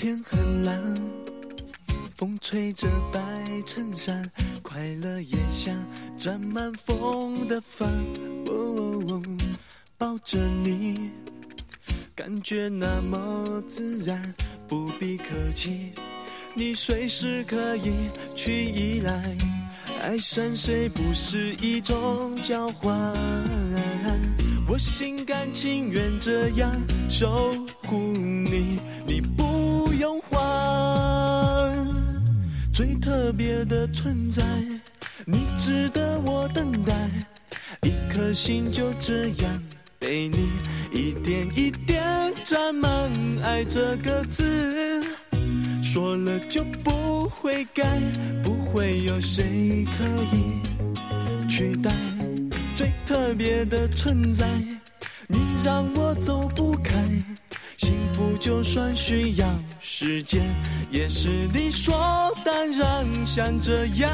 天很蓝风吹着白衬衫，快乐也像沾满风的帆。哦，抱着你，感觉那么自然，不必客气，你随时可以去依赖。爱上谁不是一种交换？我心甘情愿这样守护你，你最特别的存在，你值得我等待，一颗心就这样被你一点一点占满爱这个字，说了就不会改，不会有谁可以取代。最特别的存在，你让我走不开。幸福就算需要时间，也是理所当然。像这样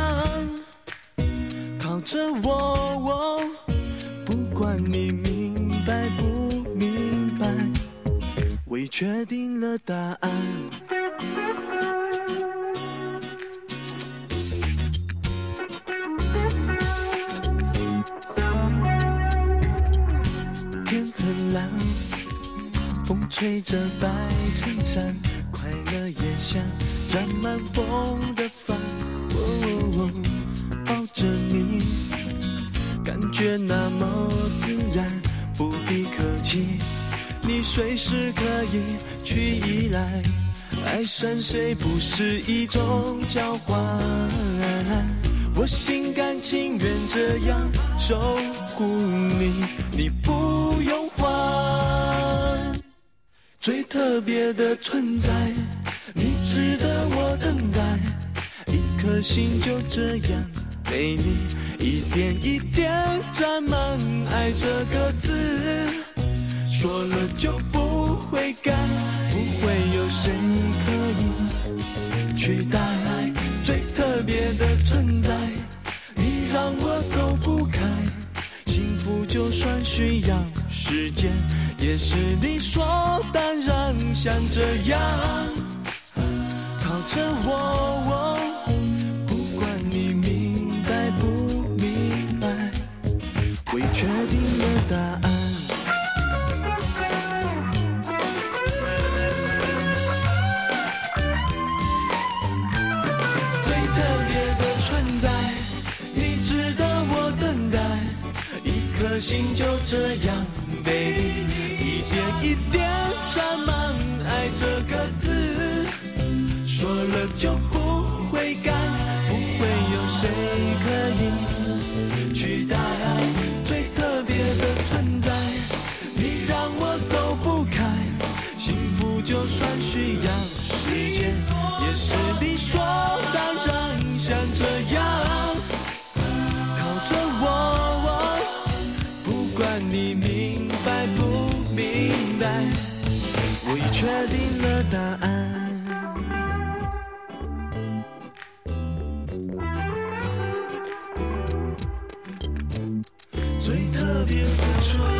靠着我，不管你明白不明白，我已确定了答案。天很蓝。风吹着白衬衫，快乐也像沾满风的帆。抱着你，感觉那么自然，不必客气，你随时可以去依赖。爱上谁不是一种交换？我心甘情愿这样守护你，你不特别的存在，你值得我等待，一颗心就这样被你一点一点沾满爱这个字，说了就不会改，不会有谁可以取代。最特别的存在，你让我走不开，幸福就算需要时间。也是你说，像这样靠着我，不管你明白不明白，我确定了答案。最特别的存在，你值得我等待，一颗心就这样就算需要时间也是你说当然像这样靠着我不管你明白不明白我已确定了答案最特别付出